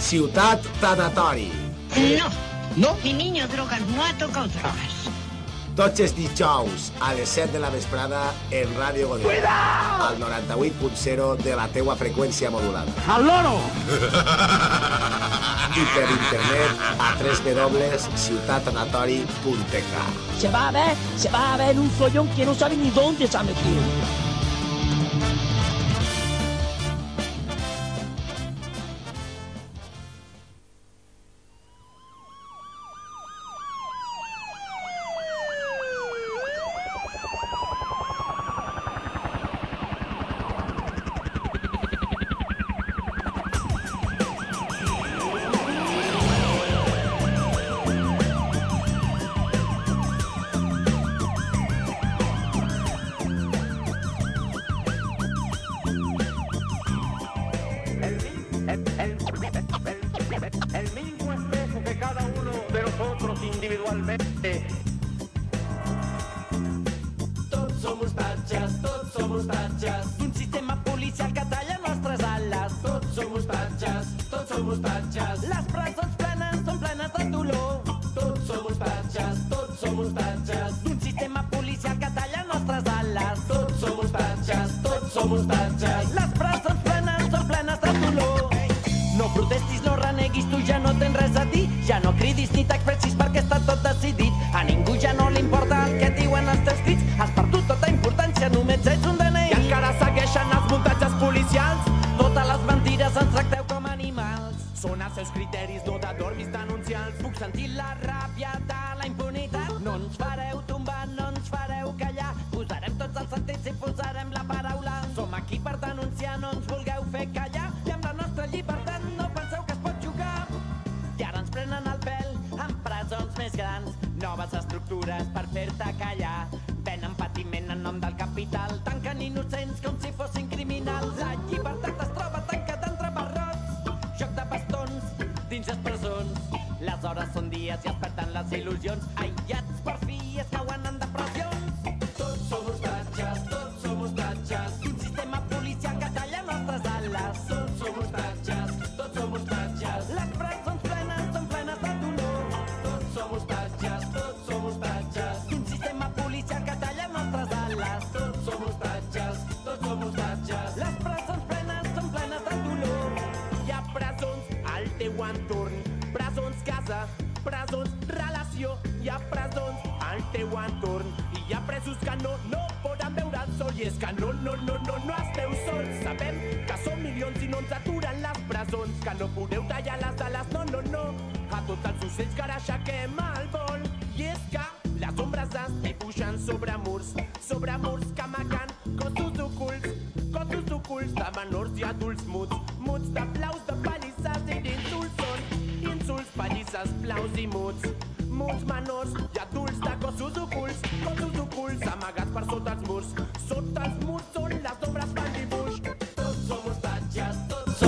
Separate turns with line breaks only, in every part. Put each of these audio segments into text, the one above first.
Ciutat Tanatori.
No,
No?
mi niño drogas no ha tocado drogas.
Tots els dijous a les 7 de la vesprada en Ràdio Godella. Al 98.0 de la teua freqüència modulada.
¡Al loro!
I per internet a www.ciutatanatori.tk
Se va a ver, se va a ver un follón que no sabe ni dónde se ha metido. Criteris, no t'adormis denunciants. Puc sentir la ràbia de la impunitat. No ens fareu tombar, no ens fareu callar. Posarem tots els sentits i posarem la paraula. Som aquí per denunciar, no ens vulgueu fer callar. I amb la nostra llibertat no penseu que es pot jugar. I ara ens prenen el pèl amb presons més grans. Noves estructures per fer-te callar. Venen patiment en nom del capital. Tanquen hores són dies i es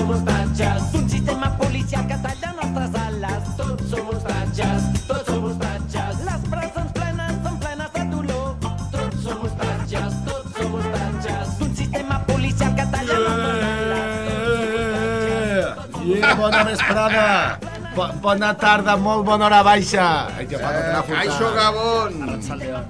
som hostatges,
Un sistema policial que talla nostres ales,
tots som hostatges, tots som hostatges,
les presons plenes són plenes de dolor.
tots som hostatges, tots som hostatges.
Un sistema policial que talla nostres ales.
Yeah, bona vesprada. Bo bona tarda, molt bona hora baixa. Ai, que Paco, te
Caixo. Gabón.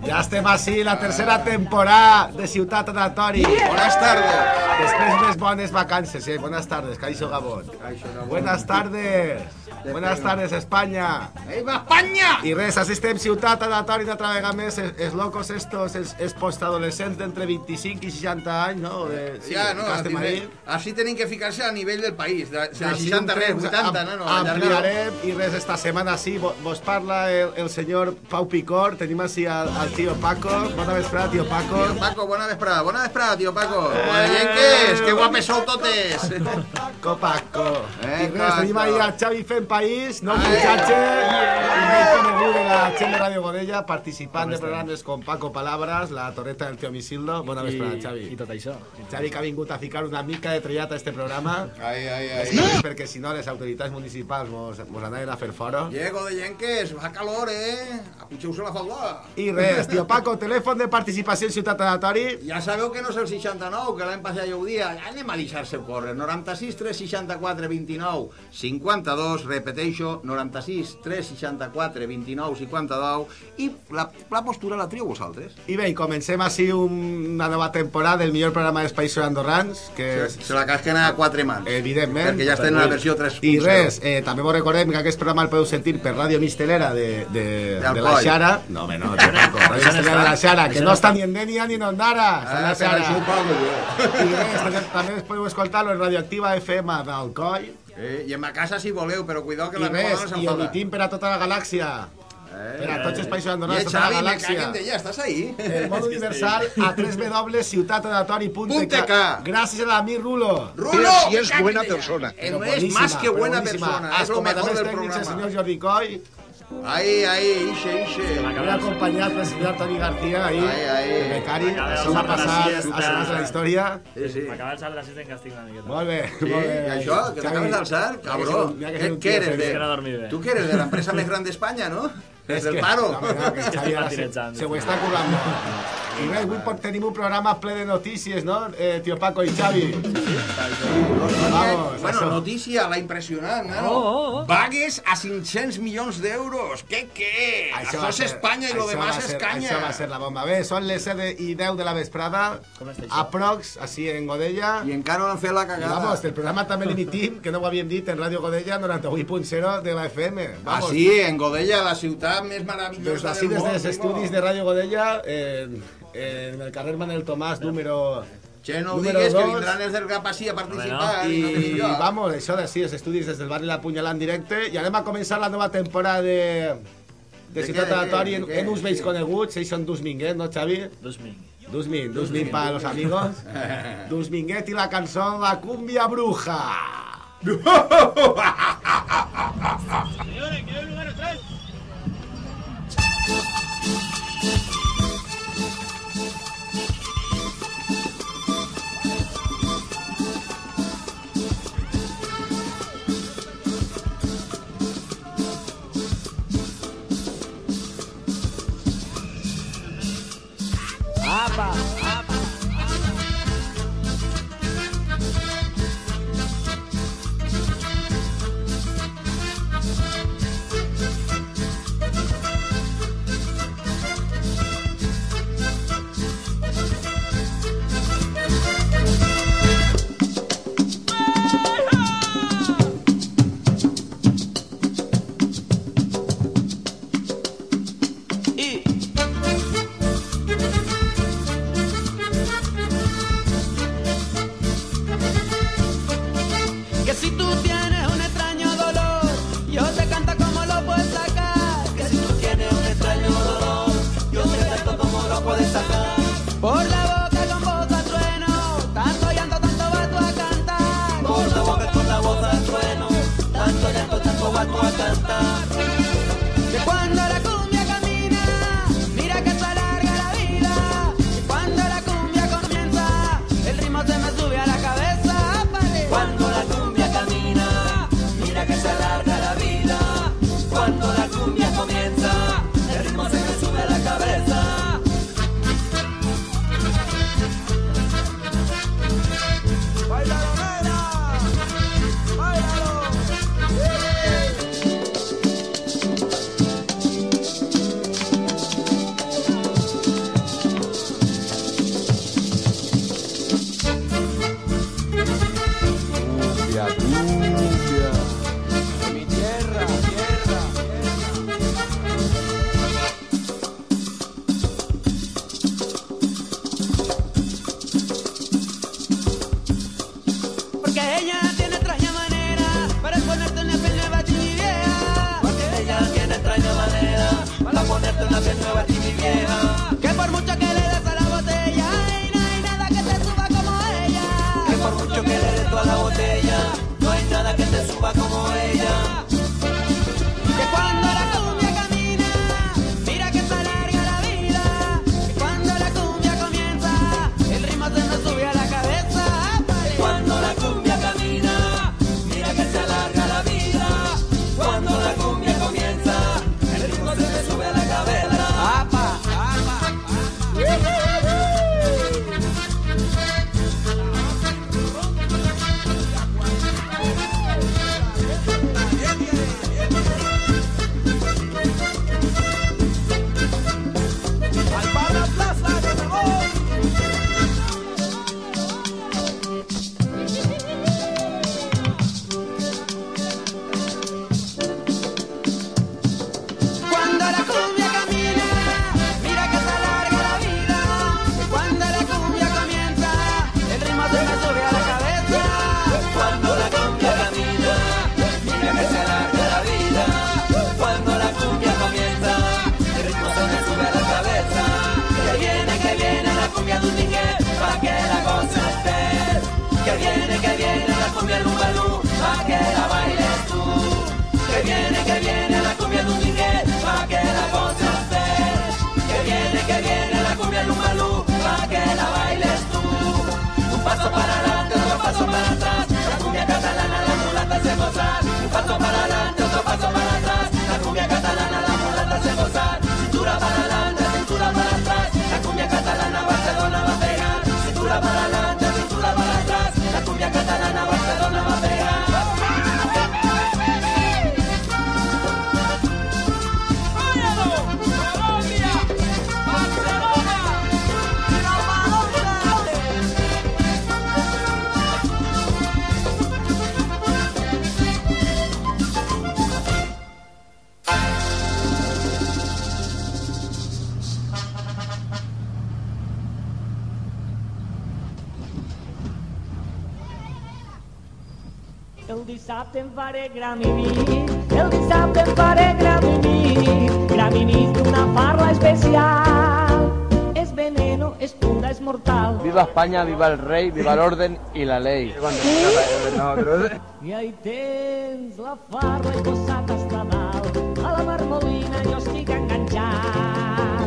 Ja estem així, la tercera temporada de Ciutat Anatori.
Buenas tardes.
Després unes bones vacances, eh? Buenas tardes, Caixo Gabón.
Caixo Gabón.
Buenas tardes. Buenas tardes, España.
¡Viva España!
I res, així estem Ciutat Anatori una altra vegada més, els, els locos estos, els, els postadolescents d'entre 25 i 60 anys, no? De, sí,
ya, no,
que estem
así,
ahí.
así tienen que fijarse a nivel del país. De, de
Així
60 res,
entrems,
80,
am-
no, no.
Ampliarem i res, esta setmana sí, vo- vos parla el, el senyor Pau Picor, tenim així al, al tio Paco. Bona vesprada, tio Paco.
Tío Paco, buena vesprada, buena vesprada, tío Paco. Yenques, qué guapes son totes.
Paco, Paco. I res, tenim ahí al Xavi fent país, no
Ai,
muchache,
ai,
i molt conegut de la de Radio Godella, participant de programes com Paco Palabras, la torreta del tio Misildo. Bona vesprada, Xavi.
I tot això.
Xavi que ha vingut a ficar una mica de trellat a este programa.
Ai, ai, ai.
Sí, perquè si no les autoritats municipals mos mos anaven a fer fora.
Llego de llenques, fa calor, eh? Aputxeu-se la falda.
I res, tio Paco, telèfon de participació en Ciutat Aleatori.
Ja sabeu que no és el 69, que l'any passat ja ho dia. Anem a deixar-se córrer. 96 364 29 52, repeteixo, 96 364 29 52, i la, la postura la trieu vosaltres.
I bé, i comencem així un- una nova temporada del millor programa dels països andorrans, que és,
Se la casquen a quatre mans.
evidentment...
Perquè ja estem en la versió 3.0.
I res, eh, també vos recordem que aquest programa el podeu sentir per Ràdio Mistelera de, de, de la
Alcoi.
Xara. No, home, no, tampoc. Ràdio Mistelera de la Xara, que no està ni en Denia ni en Ondara.
Ah,
la Xara. I res, també, també podeu escoltar-lo en Radioactiva FM d'Alcoi.
Eh, I en ma casa si voleu, però cuidao que
I
la meva
res,
dona
i
s'enfada.
emitim per a tota la galàxia. Per a tots els països
I
andorrans,
el
tota la
Xavi,
galàxia.
caguen d'ella, estàs ahí?
El món universal a www.ciutatatori.tk
.tk.
Gràcies a l'amic Rulo.
Rulo! me caguen
buena persona.
Eh, no és más que buena persona,
Els
és lo mejor
comandaments
del
tècnics, el
programa.
senyor Jordi Coy,
Ahí, ahí, ixe, ixe.
muy acompanyat pel senyor Toni García, ahí,
Ahí, ahí.
el becari, això va passar
la
a segons de la història.
Sí, sí.
M'acaba de salt la siesta en castig una miqueta.
Molt bé,
Sí,
molt bé.
i això, que t'acabes d'alçar, cabró. Què què eres?
Que
De... Tu que eres de l'empresa més gran d'Espanya, no? Des
És
del paro.
Que el Xavi ara se, ho està currant molt. I bé, avui tenim un programa ple de notícies, no? Eh, tio Paco i Xavi. Vamos,
bueno,
això.
notícia, la impressionant, no?
Oh, oh, oh.
Vagues a 500 milions d'euros. Què, què? Això,
va
és
ser-
Espanya i lo
això
demás és canya.
Això va ser la bomba. Bé, són les 7 i 10 de la vesprada,
Com està això?
aprox, així en Godella.
I encara no han fet la
I
cagada.
vamos, el programa també l'emitim, que no ho havíem dit, en Ràdio Godella 98.0 de la FM.
Ah,
Vamos,
sí, en Godella, la ciutat més
Des
meravellosa
d'ací,
del
des
món.
dels
primo.
estudis de Ràdio Godella, en, en el carrer Manel Tomàs, número...
Che, no ho
número
digues, que
dos.
vindran els del Capací a participar.
I,
i no teniu lloc.
vamos, això d'ací, els estudis des del barri La Punyalà en directe, i anem a començar la nova temporada de, de
De
Ciutat Aleatori en, en uns vells coneguts, ells són Dusminguet, no, Xavi?
Dos mil.
Dusmin, Dusmin para los amigos. Dusminguet y la canción La Cumbia Bruja.
cumbia
pa' que la bailes tú. Que viene, que viene la cumbia dominguez, pa' que la contrastes. Que viene, que viene la cumbia lumbalú, pa' que la bailes tú. Un paso para adelante, otro paso para atrás, la cumbia catalana, la mulata se gozar. Un paso para adelante, otro paso para atrás, la cumbia catalana, la mulata se gozar. Cintura para adelante,
El dissabte em faré gramini, el gramini, gramini d'una parla especial. És veneno, és pura, és mortal.
Viva España, viva el rey, viva el orden y la ley.
I ahí tens la farla i posat hasta dalt. A la marmolina.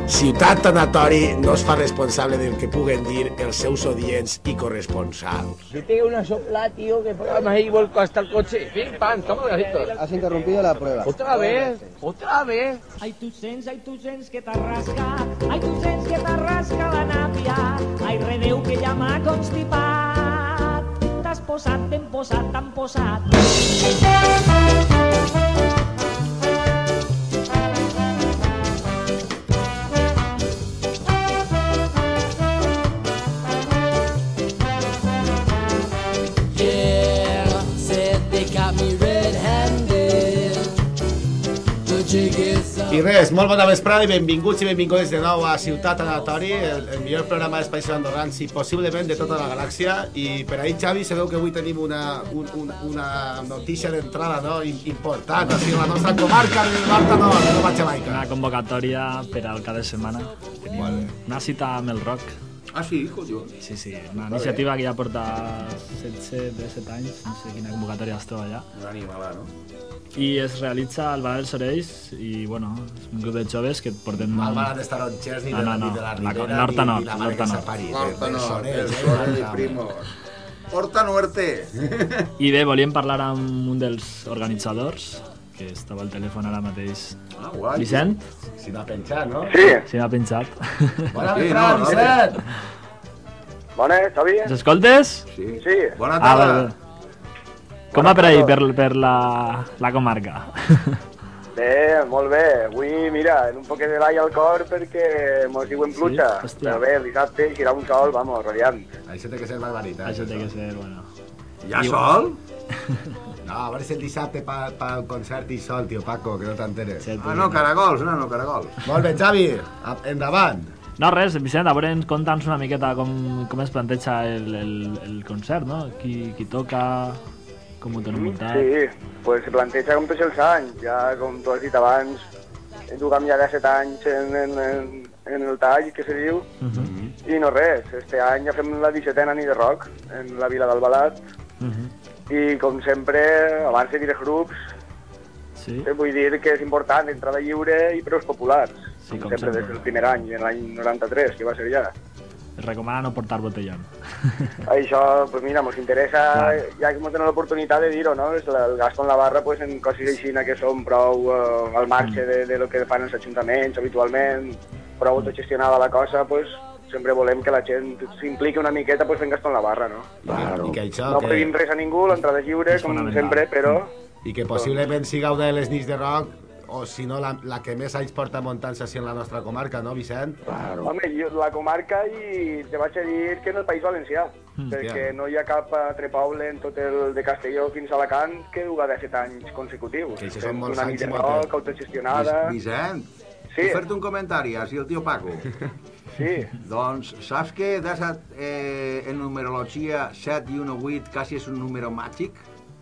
Ciutat Tanatori no es fa responsable del que puguen dir els seus odients i corresponsals.
Si tengo una sopla, tío, que programa ahí vuelco hasta el coche. Pim, pam, toma gasitos.
Has interrumpido la prueba.
Otra vez, otra vez.
Ai, tu sents, ai, tu sents que t'arrasca, ai, tu sents que t'arrasca la nàpia, ai, redeu que ja m'ha constipat. T'has posat, t'hem posat, t'han posat.
I res, molt bona vesprada i benvinguts i benvingudes de nou a Ciutat Anatori, el, el millor programa d'espais andorrans i possiblement de tota la galàxia. I per ahir, Xavi, sabeu que avui tenim una, un, un, una notícia d'entrada no? Im- important, així, a la nostra comarca del Barta Nord, de Nova Jamaica.
Una convocatòria per al cada setmana. Tenim una cita amb el rock.
Ah, sí, collons.
Sí, sí, una iniciativa que ja porta 7, 17 anys, no sé quina convocatòria es troba allà.
Un animalà, no?
I es realitza al Bar dels Orells i, bueno, és un grup de joves que portem...
Mal van estar Chers ni de,
No, no,
de la
la-
Ribera
Norta
ni,
Nord,
ni la mare que
Nord.
s'apari.
Horta el
eh?
Sorell, primos. Horta Nuerte.
I bé, volíem parlar amb un dels organitzadors, que estava al telèfon ara mateix.
Ah, guai.
Vicent,
Si va penjar, no?
Sí,
si m'ha penjat.
Bona
Sí, no,
Vicent!
bones, Xavi?
Ens escoltes?
Sí.
Sí.
Bona
Ah,
tarda.
vale. Com va per ahí, per, per la, la comarca?
Bé, molt bé. Avui, mira, en un poquet de l'ai al cor perquè mos diuen pluja.
Sí?
Però bé, el dissabte girà un sol, vamos, radiant.
Això té que ser barbaritat.
Això té que ser, bueno...
Ja sol?
No, a veure si el dissabte pa, pa el concert i sol, tio Paco, que no t'enteres.
Sí,
Ah, no, caragols, no, no, caragols.
Molt bé, Xavi, endavant.
No, res, Vicent, a veure, conta'ns una miqueta com, com es planteja el, el, el concert, no? Qui, qui toca, com ho tenen muntat...
Sí, pues se planteja com tots els anys. Ja, com tu has dit abans, juguem ja de 7 anys en, en, en, en el tall, que se diu,
Uh -huh.
i no res. Este any ja fem la 17a nit de rock en la vila d'Albalat,
Uh -huh.
i com sempre, abans de dir grups,
Sí,
Eh, Vull dir que és important, entrada lliure i preus populars.
Sí, com
sempre,
sempre.
des del primer any, en l'any 93, que va ser ja.
Es recomana no portar botellón.
Això, pues mira, ens interessa,
Clar.
ja que hem tingut l'oportunitat de dir-ho, no? El gas con la barra, pues, en coses així que són prou eh, al marge
Mm.
de, de lo que fan els ajuntaments habitualment, prou autogestionada la cosa, pues, sempre volem que la gent s'impliqui una miqueta pues, fent gas con la barra, no?
I que això,
No
que,
prohibim res a ningú, l'entrada és lliure,
És
com sempre, però...
i que possiblement siga una de les nits de rock o si no la, la que més anys porta muntant-se així en la nostra comarca, no, Vicent?
Home, jo, la comarca i te vaig a dir que en el País Valencià,
Mm,
perquè
clar.
no hi ha cap altre poble en tot el de Castelló fins a Alacant que duga de 7 anys consecutius.
Que això són molts
una
anys
rock,
temps.
autogestionada...
Vicent,
Sí.
sí. fer-te un comentari, així el tio Paco.
Sí,
doncs, saps que de set, eh, en numerologia 7 i 1 8 quasi és un número màgic?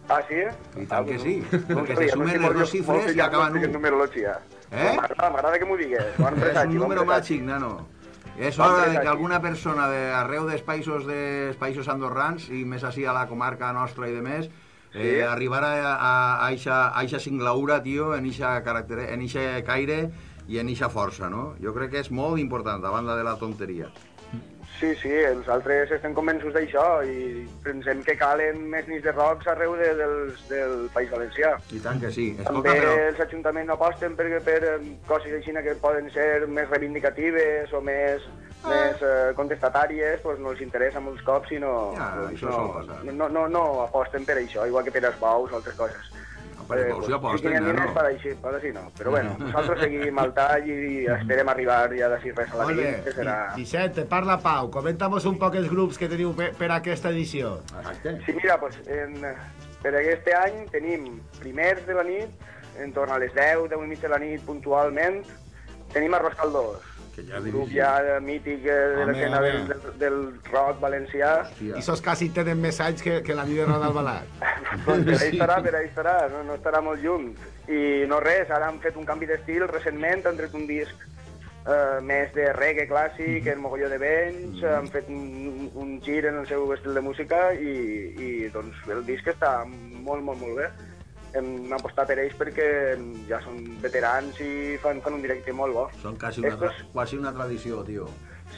Ah, sí?
I tant que sí,
No
perquè se sumen les dues xifres i acaben un.
numerologia.
Eh?
M'agrada que m'ho digues.
És un número màgic, nano. És hora de que alguna persona d'arreu dels països, dels països andorrans, i més així a la comarca nostra i de més, eh, arribar a, a, a, eixa, a eixa singlaura, tio, en eixa, en eixa caire i en eixa força, no? Jo crec que és molt important, a banda de la tonteria.
Sí, sí, els altres estem convençuts d'això i pensem que calen més nits de rocs arreu de, dels, del País Valencià.
I tant que sí.
També
Escolta, però...
els ajuntaments aposten per, per em, coses així que poden ser més reivindicatives o més, més eh, contestatàries, doncs no els interessa molts cops i no,
Ja, això sol passar.
no, no, no, no aposten per això, igual que per els bous o altres coses.
Els bous sí aposten,
si tenen
eh,
diners
no?
per així, per així no. Però bueno, nosaltres seguim al tall i esperem arribar ja d'ací res a la nit, que serà...
Vicente, parla Pau. Comenta'mos un poc els grups que teniu per, per aquesta edició.
Exacte.
Sí, mira, pues, en, per aquest any tenim primers de la nit, en torn a les 10, 10 i mitja de la nit puntualment, tenim Arròs Caldós,
Que ja
grup ja mític eh, de
Home,
l'escena
home.
del, del, del rock valencià.
Hòstia.
I sos quasi tenen més anys que, que la nit de Roda Albalat.
Doncs per ahí estarà, per ahí estarà, no, no estarà molt lluny. I no res, ara han fet un canvi d'estil recentment, han tret un disc eh, més de reggae clàssic, en mogolló de vents, han fet un, un gir en el seu estil de música i, i doncs el disc està molt, molt, molt bé. Hem apostat per ells perquè ja són veterans i fan, fan un directe molt bo.
Són quasi una,
Estos-
quasi una tradició, tio.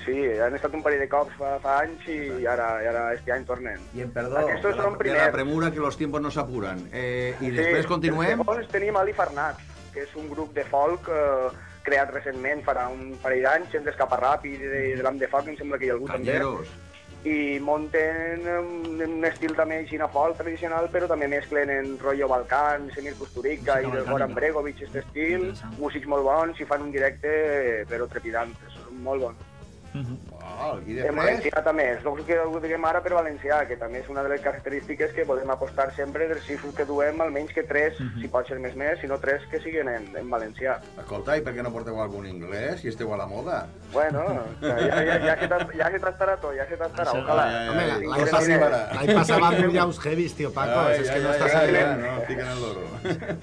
Sí, han estat un parell de cops fa, fa anys i ara, i ara este any tornen.
I en perdó,
Aquests
de la,
són
de
primers.
la premura que los tiempos no s'apuren. Eh, I després continuem?
Llavors tenim Ali Farnat, que és un grup de folk eh, creat recentment, farà un parell d'anys, gent d'escaparrap i de, de l'Am de Foc, em sembla que hi ha algú
Canyeros.
també. I munten un, estil també així folk tradicional, però també mesclen en rotllo Balcán, Semir Kusturica i del Goran. Bregovic, aquest estil, músics molt bons i fan un directe però trepidant, són molt bons.
Val, I
En
després?
valencià també, és el que ho diguem ara per valencià, que també és una de les característiques que podem apostar sempre dels xifres que duem, almenys que tres, si pot ser més més, si no tres que siguin en, en valencià.
Escolta, i per què no porteu algun anglès, si esteu a la moda?
Bueno, ja, ja, ja, se t'ha- ja se t'estarà tot, ja se t'estarà,
Això-
ojalà.
Ai, ai,
Home,
ai,
l'any
no
passat, l'any passat van mullar uns heavies, tio Paco.
Ai,
és
ai,
que no
ai,
estàs
ai,
allà.
ai, no, estic en el loro.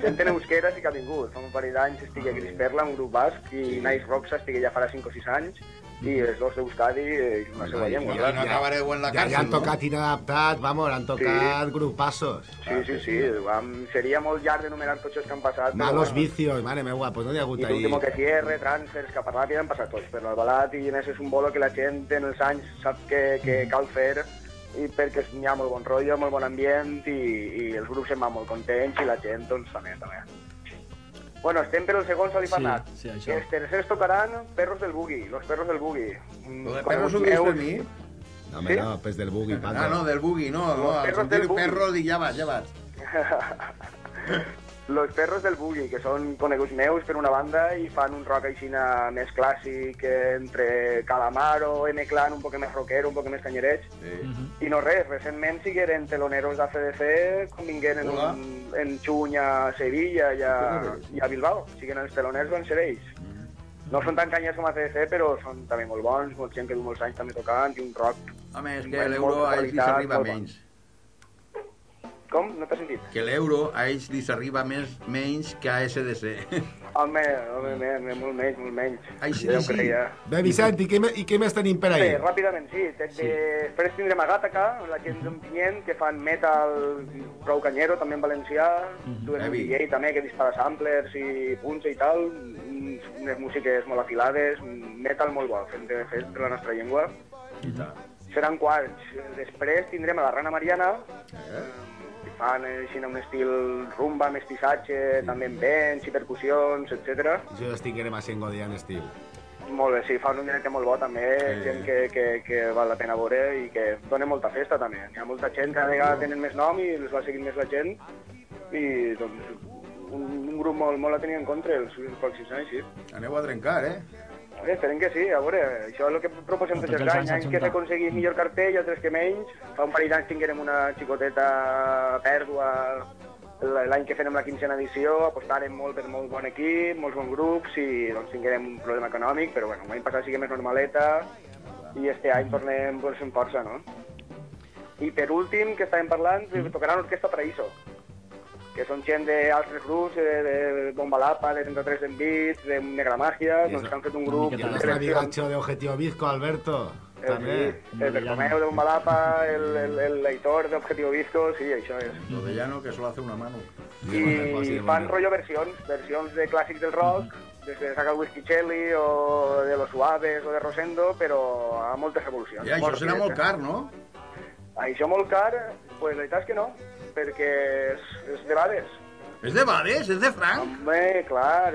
Gent en euskera sí que ha vingut, fa un parell d'anys estic a Gris Perla, un grup basc, i Nice Roxa estic ja farà 5 o 6 anys, i els dos d'Euskadi, és una seva llengua,
I
clar.
no acabareu en la
Ja,
càrcel,
ja han
no?
tocat inadaptat, vamos, han tocat grupassos.
Sí, sí, sí, vam, seria molt llarg d'enumerar tots els que han passat. però
Malos
bueno.
vicios, mare meua, pues no n'hi ha hagut
I
ahí.
l'último que cierre, transfers, que que ja han passat tots per l'Albalat i en ese és un bolo que la gent en els anys sap que, que cal fer i perquè n'hi ha molt bon rotllo, molt bon ambient i, i els grups se'n van molt contents i la gent doncs també, també. Bueno, estem per el segon Salifanat.
Sí, sí, això.
Els tercers tocaran Perros del Bugui, los Perros del Bugui. Mm,
de perros dius per
meus.
mi?
No, home,
Sí?
no, pues del buggy, Paco.
Ah, no, del bugui, no. no al
perros del bugui.
perros dic, ja vas, ja vas.
Los Perros del Bugui, que són coneguts meus per una banda i fan un rock així més clàssic eh, entre Calamaro, M-Clan, un poc més rockero, un poc més canyereig.
Sí.
I no res, recentment sigueren teloneros d'ACDC quan vingueren en,
Hola.
un, en juny a Sevilla i a, i a Bilbao. Siguen els teloners van ser ells. No són tan canyers com ACDC, però són també molt bons, molta gent que du molts anys també tocant i un rock.
Home, és
Molt-
que l'euro a ells li
molt bo.
menys.
Com? No t'has sentit?
Que l'euro a ells li s'arriba més, menys que a SDC.
Home, home, me, me, molt menys, molt menys.
Ai, sí, sí.
Bé, Vicent, i què, i què més tenim per ahí?
Bé, ràpidament, sí. De, Després tindrem a Gataca, la gent d'Ontinyent, que fan metal prou canyero, també en valencià. Duen un. DJ també que dispara samplers i punts i tal. Mm, Unes músiques molt afilades, metal molt bo, fent de fet per la nostra llengua. Seran quarts. Després tindrem a la Rana Mariana, eh? Que fan eh, així un estil rumba, mestissatge, també amb vents i percussions, etc.
Jo estic en a Sengodia en estiu.
Molt bé, sí, fan un directe molt bo també,
Sí.
gent que, que, que val la pena veure i que dona molta festa també. Hi ha molta gent, cada vegada tenen més nom i els va seguint més la gent i doncs un, un grup molt, molt a tenir en compte els, els pròxims anys, sí.
Aneu a trencar, eh?
Esperem que sí, a veure, això és el que proposem els
els
anys, que
ajuntar.
s'aconseguís millor cartell, altres que menys. Fa un parell d'anys tinguérem una xicoteta pèrdua l'any que fem la quinzena edició, apostàrem molt per molt bon equip, molts bons grups i doncs tinguérem un problema econòmic, però bueno, l'any passat sigui més normaleta i este any tornem pues, amb força, no? I per últim, que estàvem parlant, tocaran Orquestra Paraíso. Que són gent d'altres grups, eh, de Bombalapa, de 33 en Beats, de Negra Màgia, doncs que han fet un grup...
Y
de
el amigacho de Objetivo Bizco, Alberto.
El,
També.
sí, el Bertomeu de Bombalapa, el, el, el Aitor de Objetivo Visco, sí, això és.
Lo de llano que solo hace una mano.
I fan rotllo versions, versions de clàssics del rock, des de Saca el Whisky Chelly o de Los Suaves o de Rosendo, però a moltes evolucions.
I això serà molt car, no?
Això molt car, pues la veritat és que no, perquè és, és de Bades.
És de Bades? És de Franc?
Home, clar.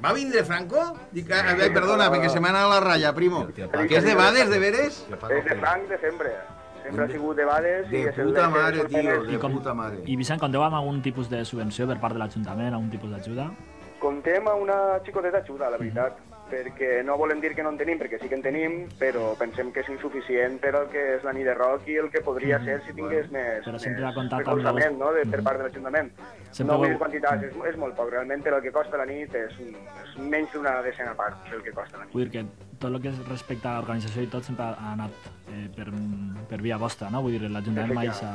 Va vindre Franco? Dic, a veure, perdona, perquè se m'ha anat la ratlla, primo. Que és de Bades, de veres?
És de Franc de sempre. Sempre ha sigut de Bades.
De
i és el
puta mare, tio, de
com-
puta mare.
I Vicent, compteu amb algun tipus de subvenció per part de l'Ajuntament, algun tipus d'ajuda?
Comptem a una xicoteta ajuda, la veritat, perquè no volem dir que no en tenim, perquè sí que en tenim, però pensem que és insuficient per al que és la nit de rock i el que podria ser si tingués més,
Però sempre
més
ha comptat amb
recolzament
els-
no, de, per part de l'Ajuntament.
Sempre
No vull quantitats, és, és molt poc, realment, però el que costa la nit és, és menys d'una decena part del que costa la nit.
Vull dir que tot el que es respecte a l'organització i tot sempre ha anat eh, per, per via vostra, no? Vull dir, l'Ajuntament mai s'ha...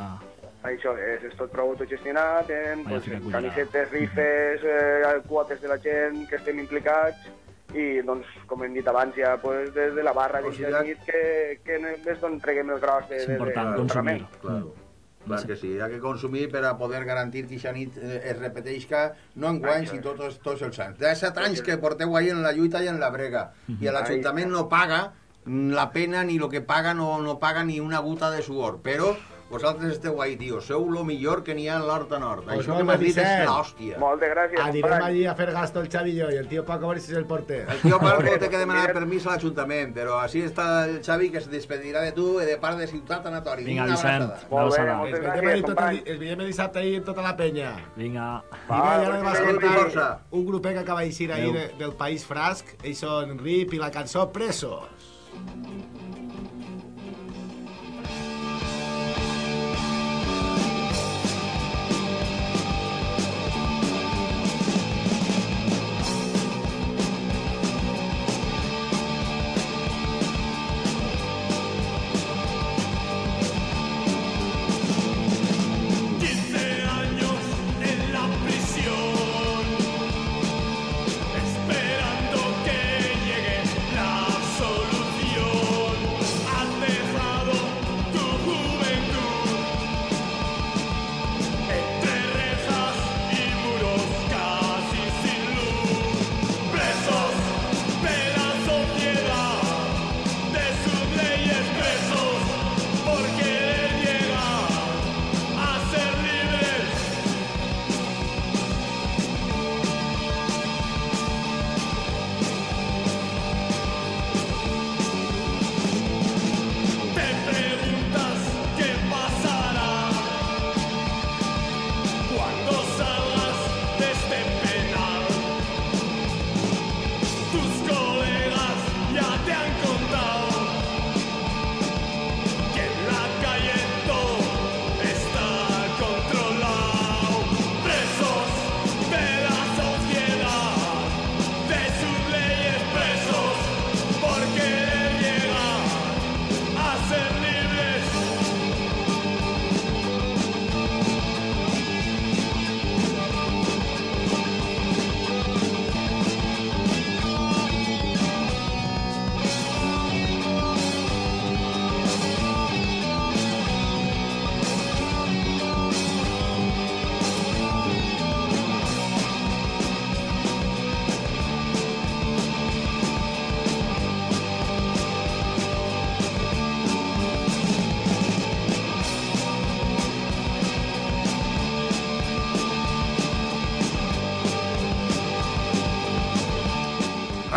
Això és, és tot prou autogestionat, en,
Vaya
pues,
collada.
camisetes, rifes, eh, quotes de la gent que estem implicats, i doncs, com hem dit abans, ja pues, des de la barra
O
de
sigui,
la nit que, que és d'on treguem el gros de,
És
de,
important
del
consumir.
pagament.
Claro. Clar que sí, hi ha que consumir per a poder garantir que aquesta nit eh, es repeteixca no en guany, sinó tots, tots els anys. De set anys que porteu ahí en la lluita i en la brega. I l'Ajuntament no paga la pena ni el que paga no, no paga ni una gota de suor. Però vosaltres esteu ahí, tio. Sou lo millor que n'hi ha en l'Horta Nord.
Pues
Això que m'has dit és l'hòstia.
Moltes gràcies.
Anirem
company.
allí a fer gasto el Xavi i jo, i el tío Paco a ver si és el porter.
El tío Paco té que demanar permís a l'Ajuntament, però així està el Xavi que es despedirà de tu i de part de Ciutat Anatori.
Vinga, Vicent,
Molt bé, moltes
El
gràcies,
el veiem dissabte ahí en tota la penya.
Vinga.
I bé, ja vas
força.
un grupet que acaba d'eixir ahir de, del País Frasc, ells són Rip i la cançó Presos.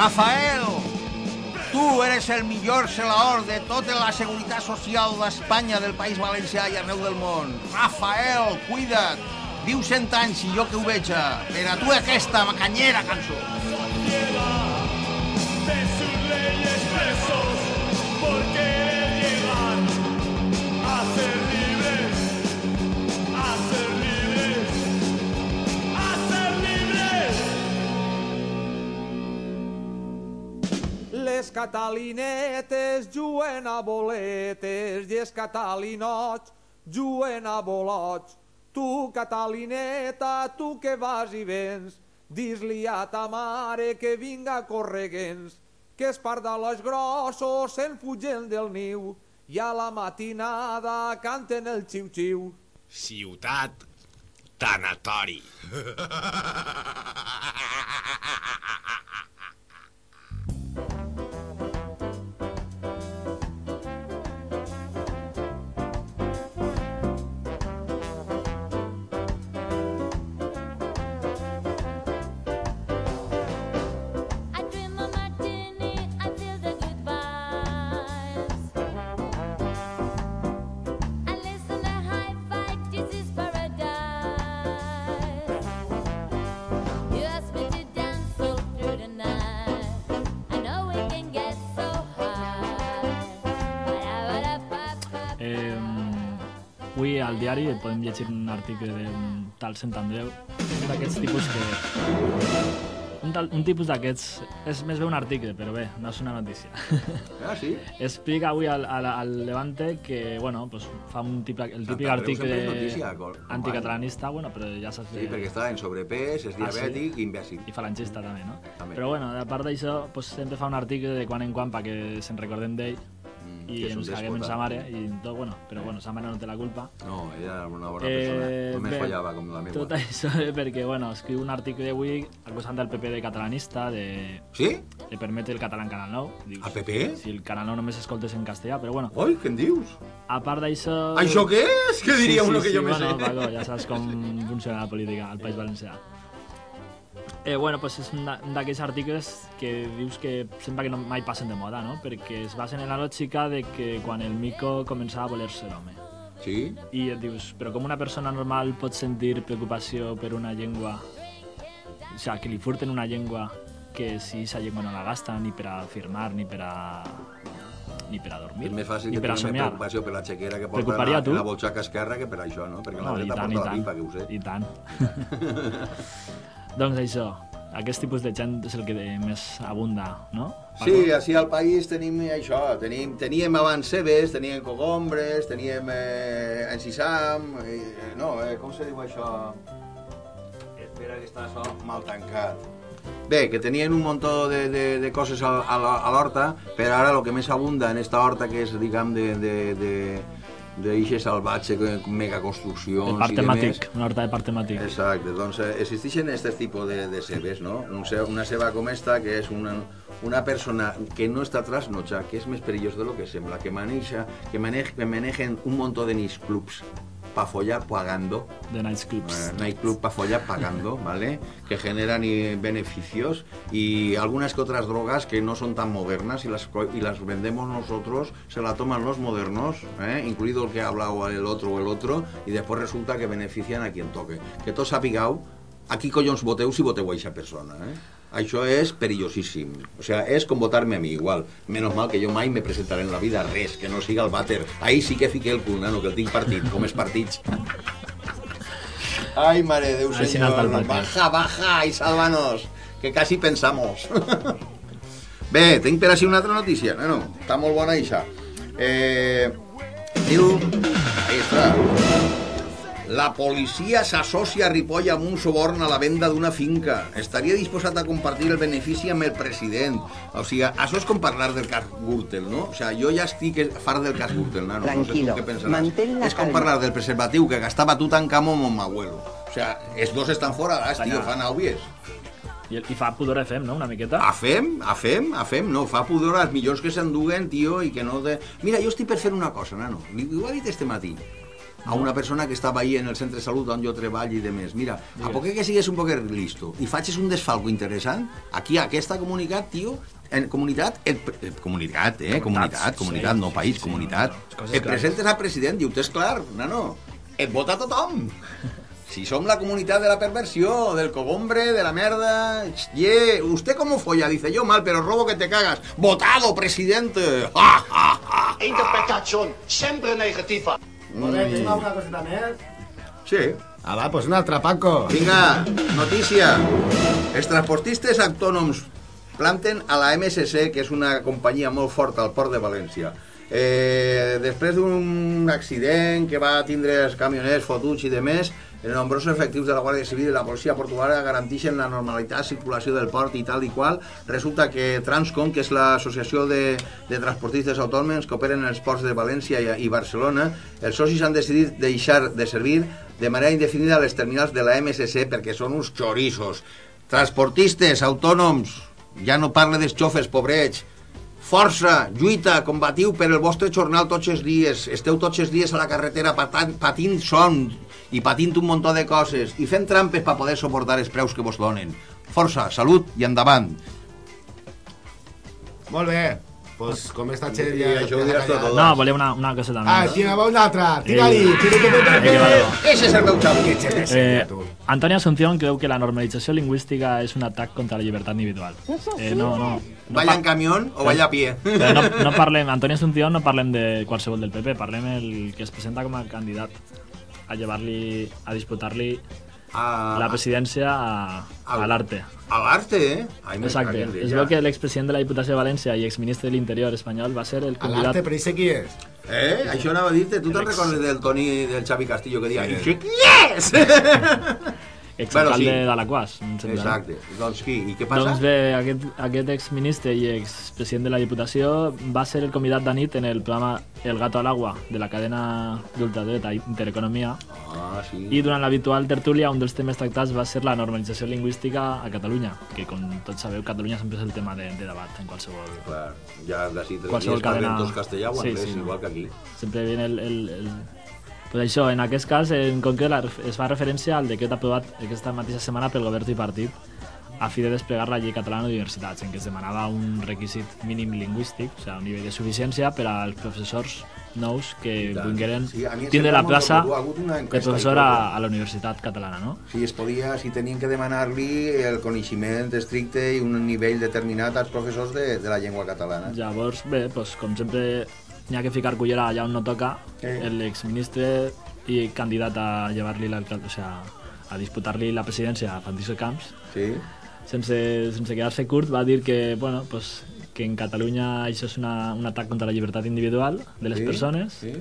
Rafael, tu eres el millor celador de tota la seguretat social d'Espanya, del País Valencià i arreu del món. Rafael, cuida't. Viu cent anys i jo que ho veig. Per a tu aquesta macanyera cançó.
Les catalinetes juguen a boletes i els catalinots juguen a bolots. Tu, Catalineta, tu que vas i vens, dis-li a ta mare que vinga correguents, que es pardalois grossos se'n fugen del niu i a la matinada canten el xiu-xiu.
Ciutat tanatori.
al diari podem llegir un article d'un tal Sant Andreu, un d'aquests tipus que... Un, tal, un tipus d'aquests, és més bé un article, però bé, no és una notícia.
Ah, sí?
Explica avui al, al, al Levante que, bueno, pues fa un típic, el típic article
notícia,
anticatalanista, bueno, però ja saps
Sí, perquè està en sobrepès, és
Ah, sí?
diabètic i imbècil.
i falangista també, no?
També.
Però bueno, a part d'això, pues, sempre fa un article de quan en quan perquè se'n recordem d'ell i ens caguem en sa mare i tot, bueno, però bueno, sa mare no té la culpa.
No, ella era una bona persona. Només
bé,
fallava com la meva.
Tot això eh, perquè, bueno, escriu un article d'avui acusant el PP de catalanista, de...
Sí?
De permetre el català en Canal 9. Dius,
A PP?
Si el Canal 9 només escoltes en castellà, però bueno.
Oi, què en dius?
A part d'això...
Això què és? Què diria
sí,
uno
sí,
que
sí,
jo me
bueno,
sé?
Paco, ja saps com funciona la política al País Valencià. Eh, bueno, pues és un da- un d'aquells articles que dius que sembla que no, mai passen de moda, no? Perquè es basen en la lògica de que quan el mico començava a voler ser home.
Sí?
I et dius, però com una persona normal pot sentir preocupació per una llengua, o sigui, que li furten una llengua que si aquesta llengua no la gasta ni per a firmar, ni per a ni per a dormir,
És més fàcil
ni
que
per a somiar.
preocupació per la xequera que porta la,
tu?
la bolxaca esquerra que per això, no? Perquè la
No, i
dreta
tant,
porta la pipa, que ho sé.
i tant. doncs això, aquest tipus de gent és el que més abunda, no?
Sí, així al país tenim això, tenim, teníem abans cebes, teníem cogombres, teníem eh, encisam, eh, no, eh, com se diu això? Espera que està això mal tancat. Bé, que tenien un muntó de, de, de coses a, a l'horta, però ara el que més abunda en esta horta, que és, diguem, de, de, de, d'eixe salvatge, megaconstruccions demés,
temàtic, una horta de parc temàtic.
Exacte, doncs eh, existeixen aquest tipus de, de cebes, no? Un Una ceba com esta, que és una, una persona que no està trasnocha, que és més perillós de lo que sembla, que maneja, que, manej, que manejen un montón de niche clubs pa follar pagando.
De night clubs.
Eh, nightclub pa follar pagando, ¿vale? Que generan eh, beneficios y algunas que otras drogas que no son tan modernas y las, y las vendemos nosotros, se la toman los modernos, ¿eh? incluido el que ha hablado el otro o el otro, y después resulta que benefician a quien toque. Que tots sapigueu aquí collons voteu si voteu a aquesta persona, eh? Això és perillosíssim. O sea, és com votar-me a mi, igual. Menos mal que jo mai me presentaré en la vida res, que no siga el vàter. Ahí sí que fiqué el cul, nano, que el tinc partit, com és partits. Ai, mare de Déu,
Així
senyor. Baja, baja i sálvanos, que casi pensamos. Bé, tinc per així una altra notícia, nano. Està molt bona, ixa. Eh, diu... Ahí està. La policia s'associa a Ripoll amb un suborn a la venda d'una finca. Estaria disposat a compartir el benefici amb el president. O sigui, això és com parlar del cas Gürtel, no? O sigui, jo ja estic fart del cas Gürtel, nano.
Tranquilo,
no sé tu què
mantén la
És com
calma.
parlar del preservatiu que gastava Tutankamon amb abuelo. O sigui, els dos estan fora gas, tio, fan àubies.
I, I fa pudor FM, no?, una miqueta.
A fem, a fem, a fem, no, fa pudor als millors que s'enduguen, tio, i que no... De... Mira, jo estic per fer una cosa, nano, ho ha dit este matí a una persona que estava ahí en el centre de salut on jo treballo i demés. Mira, a poc que sigues un poc listo i facis un desfalco interessant, aquí a aquesta comunitat, tio, en comunitat, et, eh, comunitat, eh, comunitat, comunitat, no país, comunitat.
coses
Et
clares.
presentes al president i ho tens clar, nano. Et vota tothom. Si som la comunitat de la perversió, del cogombre, de la merda... Yeah, ¿usted cómo folla? Dice, yo mal, pero robo que te cagas. ¡Votado, presidente! ¡Ja, ja, ja!
Interpretación siempre negativa.
Molt bé, tenim alguna coseta més?
Sí.
Ah, va, pues un altre, Paco.
Vinga, notícia. Els transportistes autònoms planten a la MSC, que és una companyia molt forta al port de València. Eh, després d'un accident que va tindre els camioners fotuts i de més, els nombrosos efectius de la Guàrdia Civil i la policia portuària garanteixen la normalitat circulació del port i tal i qual. Resulta que Transcom, que és l'associació de, de transportistes autònoms que operen en els ports de València i, i Barcelona, els socis han decidit deixar de servir de manera indefinida les terminals de la MSC perquè són uns xorissos. Transportistes autònoms, ja no parle dels xofes, pobrets, Força, lluita, combatiu per el vostre jornal tots els dies. Esteu tots els dies a la carretera patant, patint son i patint un muntó de coses i fent trampes per poder suportar els preus que vos donen. Força, salut i endavant.
Molt bé. Pues com està
I
ja...
això ho diràs tu a.
No, volia una, una coseta
Ah,
més.
tira, va una altra. Tira-li.
Eh, eh,
Ese és el meu xavi.
Eh, Antonio Asunción creu que la normalització lingüística és un atac contra la llibertat individual. Eh, no, no. no
Vaya en camión o vaya a pie.
Però no, no parlem, Antonio Asunción no parlem de qualsevol del PP, parlem el que es presenta com a candidat a llevar-li, a disputar-li
a,
la presidència a, a l'Arte.
A l'Arte, eh? Ai,
Exacte. Es veu que l'expresident de la Diputació de València i exministre de l'Interior espanyol va ser el
A
convidat...
l'arte, però sé qui és?
Eh? Això anava a dir-te. Tu te'n recordes del Toni del Xavi Castillo que
Sí.
sí. qui és?
exalcalde
Bueno, sí.
d'Alaquàs.
Exacte. Doncs qui? I què passa?
Doncs bé, aquest, aquest exministre i expresident de la Diputació va ser el convidat de nit en el programa El gato al agua de la cadena d'ultradreta Intereconomia
Ah, sí.
i durant l'habitual tertúlia un dels temes tractats va ser la normalització lingüística a Catalunya, que com tots sabeu Catalunya sempre és el tema de, de debat en qualsevol...
Clar, ja d'ací tres
qualsevol
dies parlem
cadena...
tots castellà o anglès, igual que aquí.
Sempre viene el... el, el... Pues això, en aquest cas, en concret, es fa referència al decret aprovat aquesta mateixa setmana pel govern tripartit a fi de desplegar la llei catalana d'universitats, en què es demanava un requisit mínim lingüístic, o sigui, un nivell de suficiència per als professors nous que vingueren
Sí,
tindre la plaça de professor a, a la Universitat Catalana, no?
Si es podia, si tenien que demanar-li el coneixement estricte i un nivell determinat als professors de, de la llengua catalana.
Llavors, bé, doncs, com sempre n'hi ha que ficar cullera allà on no toca,
Eh.
l'exministre i candidat a llevar-li l'alcalde, o sigui, a disputar-li la presidència a Francisco Camps,
sí.
sense, sense quedar-se curt, va dir que, bueno, pues, que en Catalunya això és una, un atac contra la llibertat individual de les
Sí,
persones
sí.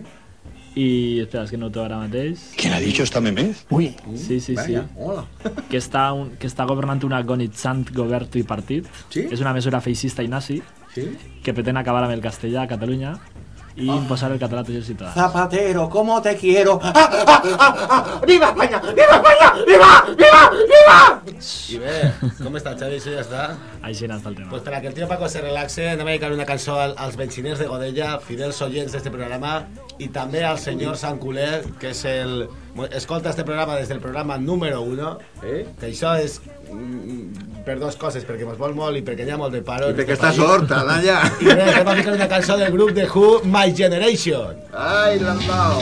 i, espera, és que no ho trobo ara mateix.
¿Quién ha dicho esta memez? Uy.
Sí, sí, sí.
Vaya, hola.
que està, un, que està governant un agonitzant govern tripartit.
Sí?
És una mesura feixista i nazi
Sí?
que pretén acabar amb el castellà a Catalunya i imposar el català a tots els ciutadans.
Zapatero, ¿cómo te quiero?
¡Viva España! ¡Viva España! ¡Viva! ¡Viva! ¡Viva!
I bé, com està, Xavi? Això ja està?
Així n'està el tema.
Pues para que el tío Paco se relaxe, anem a dedicar una cançó al- als benciners de Godella, fidels oients d'este programa, i també al senyor Sant Culer, que és el... Escolta este programa des del programa número 1,
Eh?
que això és mm, per dos coses, perquè mos vol molt i perquè hi ha molt de paro.
I perquè està sorta, Dalla.
I bé, anem a ficar una cançó del grup de Who, My Generation.
Ai, l'andao.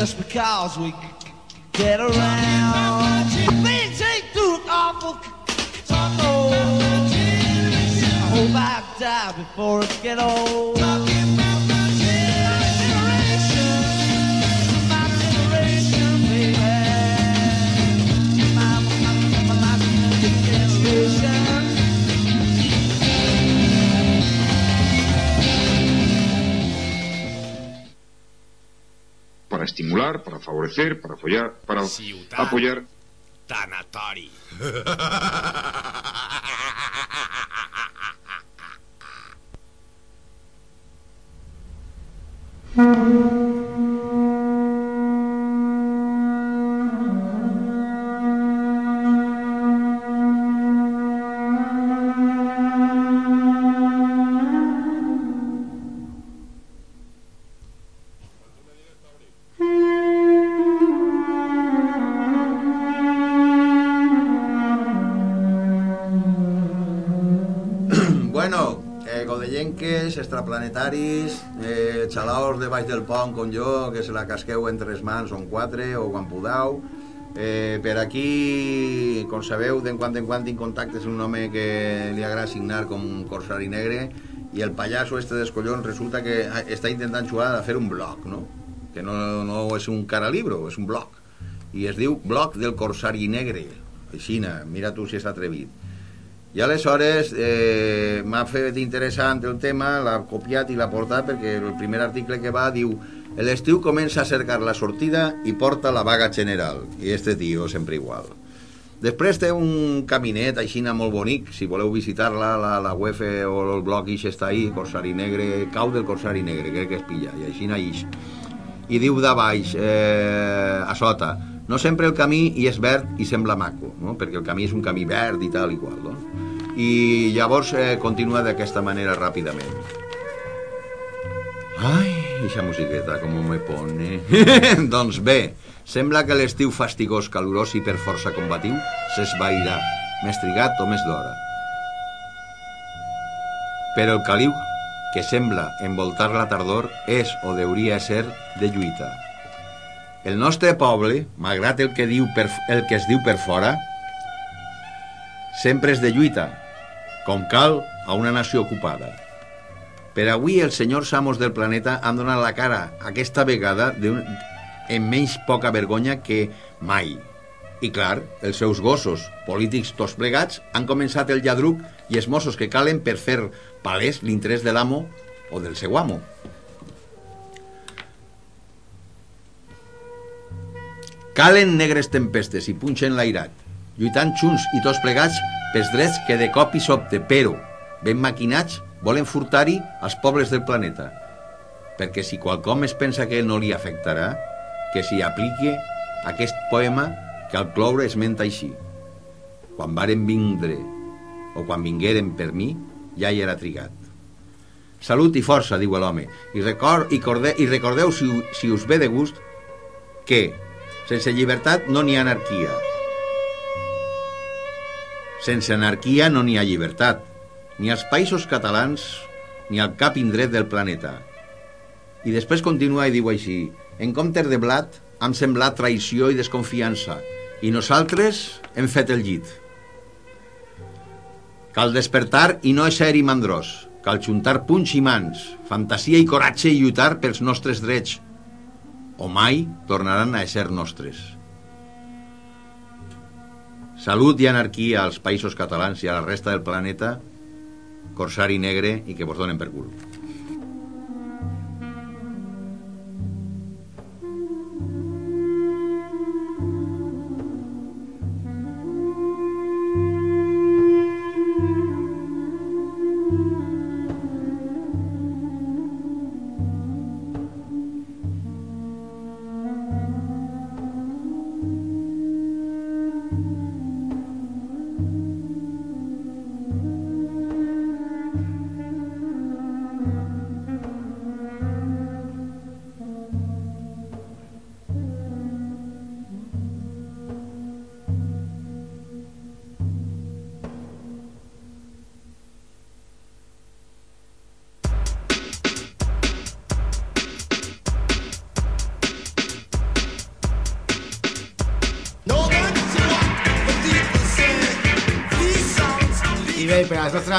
just because we get around. Things ain't too awful. Oh, I hope I die before it get old.
para estimular, para favorecer, para, apoyar, para apoyar.
Tanatori.
godellenques, extraplanetaris, eh, xalaos de baix del pont com jo, que se la casqueu entre les mans, són quatre, o quan podeu. Eh, per aquí, com sabeu, de quan en quan tinc contactes un home que li agrada signar com un corsari negre i el pallasso este dels collons resulta que ah, està intentant jugar a fer un blog, no? Que no, no és un caralibro, és un blog. I es diu Blog del Corsari Negre. Aixina, mira tu si és atrevit. I aleshores eh, m'ha fet interessant el tema, l'ha copiat i l'ha portat perquè el primer article que va diu l'estiu comença a cercar la sortida i porta la vaga general. I este tio sempre igual. Després té un caminet aixina molt bonic, si voleu visitar-la, la, la web eh, o el blog ix està ahí, Corsari Negre, cau del Corsari Negre, crec que es pilla, i aixina ix. I diu de baix, eh, a sota, no sempre el camí hi és verd i sembla maco, no? perquè el camí és un camí verd i tal i qual. No? I llavors eh, continua d'aquesta manera ràpidament. Ai, eixa musiqueta com me pone. doncs bé, sembla que l'estiu fastigós, calorós i per força combatiu s'esvairà, més trigat o més d'hora. Però el caliu que sembla envoltar la tardor és o deuria ser de lluita. El nostre poble, malgrat el que, diu per, el que es diu per fora, sempre és de lluita, com cal a una nació ocupada. Per avui els senyors amos del planeta han donat la cara aquesta vegada d'un- amb menys poca vergonya que mai. I clar, els seus gossos, polítics tots plegats, han començat el lladruc i els Mossos que calen per fer palès l'interès de l'amo o del seu amo. Calen negres tempestes i punxen l'airat, lluitant junts i tots plegats pels drets que de cop i sobte, però, ben maquinats, volen furtar-hi als pobles del planeta. Perquè si qualcom es pensa que no li afectarà, que s'hi apliqui aquest poema que al cloure esmenta així. Quan varen vindre o quan vingueren per mi, ja hi era trigat. Salut i força, diu l'home, i, record, i, corde, i recordeu, si, si us ve de gust, que sense llibertat no n'hi ha anarquia. Sense anarquia no n'hi ha llibertat, ni als països catalans ni al cap indret del planeta. I després continua i diu així, en comptes de blat, hem semblat traïció i desconfiança, i nosaltres hem fet el llit. Cal despertar i no ser-hi mandrós. Cal juntar punys i mans, fantasia i coratge i lluitar pels nostres drets, o mai tornaran a ser nostres. Salut i anarquia als països catalans i a la resta del planeta, corsari negre i que vos donen per cul.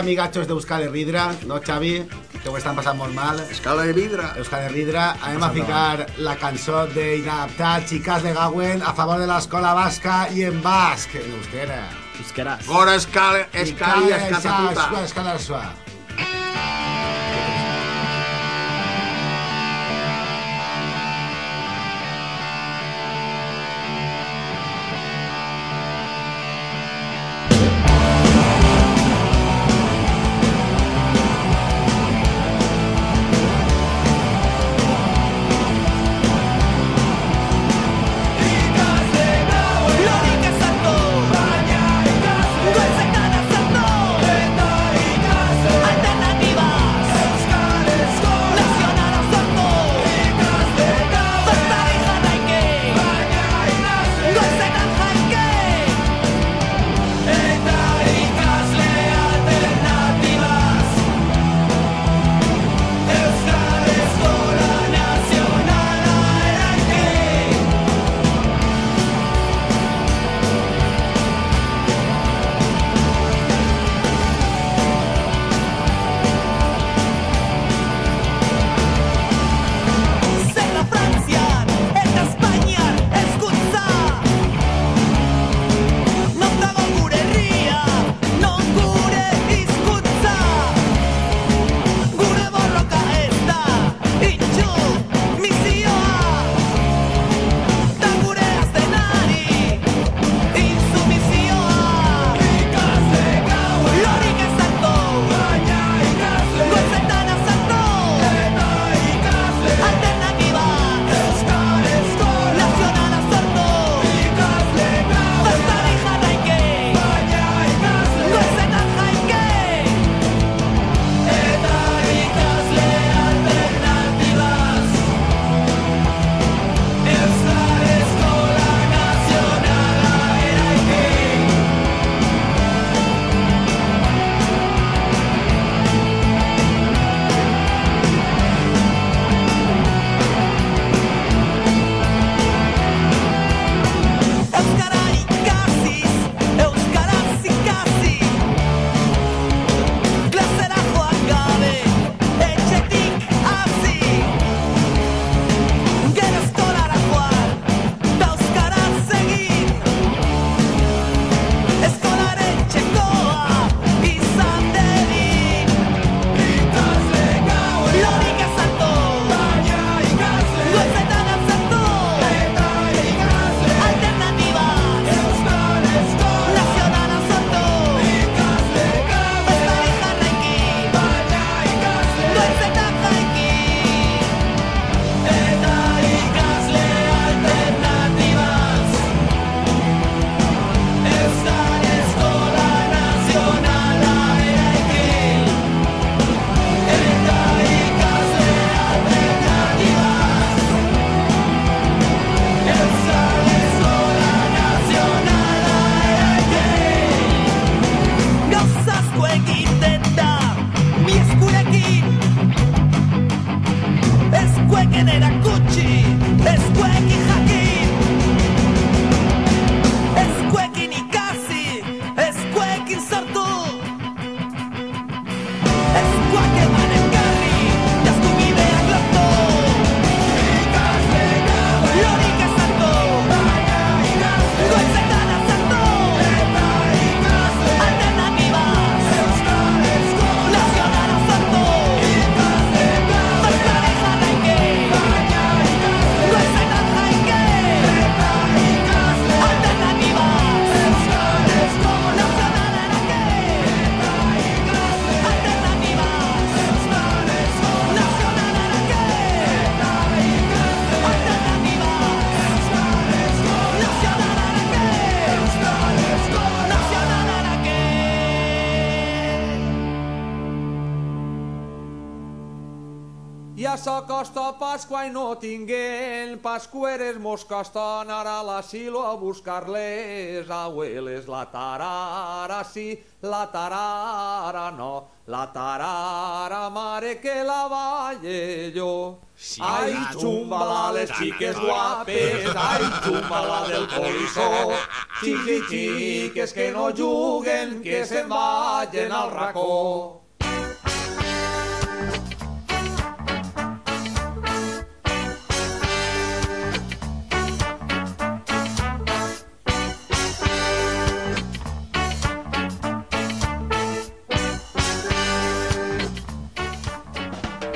Nostres amigatxos d'Euskal Herridra, no, Xavi? Que ho estan passant molt mal.
Euskal Herridra.
Euskal Herridra. Anem a ficar la cançó d'Inadaptat, Chicas de Gawen, a favor de l'escola basca i en basc, en euskera.
Euskeraz.
Gora escala, escali, escataputa.
Escala, escala,
s'acosta Pasqua i no tinguem pascueres mos costen ara la silo a buscar-les abueles. La tarara sí, la tarara no, la tarara mare que la balle jo.
Sí,
ai,
la
xumbala les xiques guapes, ai, xumbala del polissó. Xics i xiques que no juguen, que se'n vagin al racó.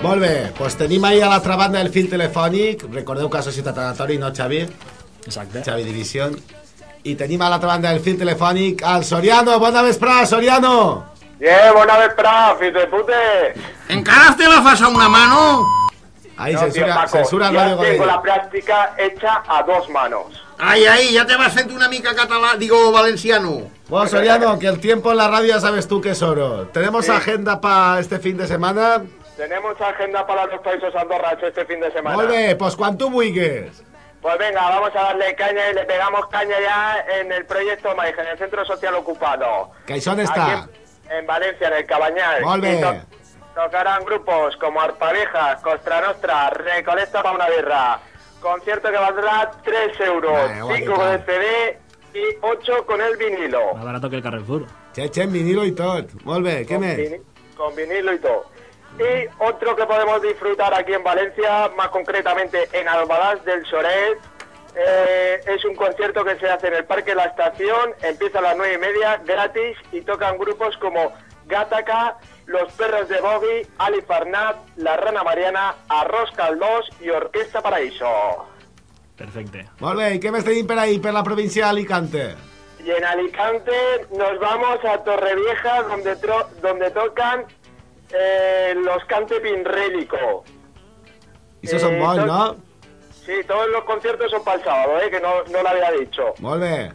Molt bé, doncs tenim ahir a l'altra banda del fil telefònic, recordeu que a Societat Anatori, no Xavi?
Exacte.
Xavi Division. I tenim a l'altra banda del fil telefònic al Soriano, bona vesprada, Soriano!
Yeah, bona vesprada, fill de pute.
Encara te la fas a una mano?
Ahí
No,
censura,
tío, Paco,
censura el
ya
Radio
tengo
Godella.
la práctica hecha a dos manos.
Ai, ai, ja te vas fent una mica català, digo, valenciano.
Bueno, Soriano, que el tiempo en la radio ya sabes tú que es oro. ¿Tenemos
Sí.
agenda para este fin de semana?
Tenemos agenda para los países andorras este fin de semana.
Molt bé, pues quan tu vulguis.
Pues venga, vamos a darle caña y le pegamos caña ya en el proyecto Maija, en el Centro Social Ocupado.
Que això on
Aquí en, en Valencia, en el Cabañal.
Molt bé.
Y to- tocarán grupos como Arpaviejas, Costra Nostra, Recolecta para una birra. Concierto que valdrá 3 euros,
Vale,
5
guapita.
con el CD y 8 con el vinilo.
Más barato que el Carrefour.
Che, en vinilo i tot. Molt bé, què
Con
més?
vini- Con vinilo y todo. Y otro que podemos disfrutar aquí en Valencia, más concretamente en Albalás del Soret, eh, es un concierto que se hace en el Parque La Estación, empieza a las nueve y media, gratis, y tocan grupos como Gataca, Los Perros de Bobby, Ali Farnat, La Rana Mariana, Arroz Caldós y Orquesta Paraíso.
Perfecte.
Molt bé, i què més tenim per ahí, per la província d'Alicante?
Y en Alicante nos vamos a Torrevieja, donde, tro- donde tocan eh, los Cante Pinrélico.
I això són
Eh,
bons,
tot-
no?
Sí, todos los conciertos son para el sábado, ¿eh? que no, no lo había dicho.
Molt bé.